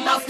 without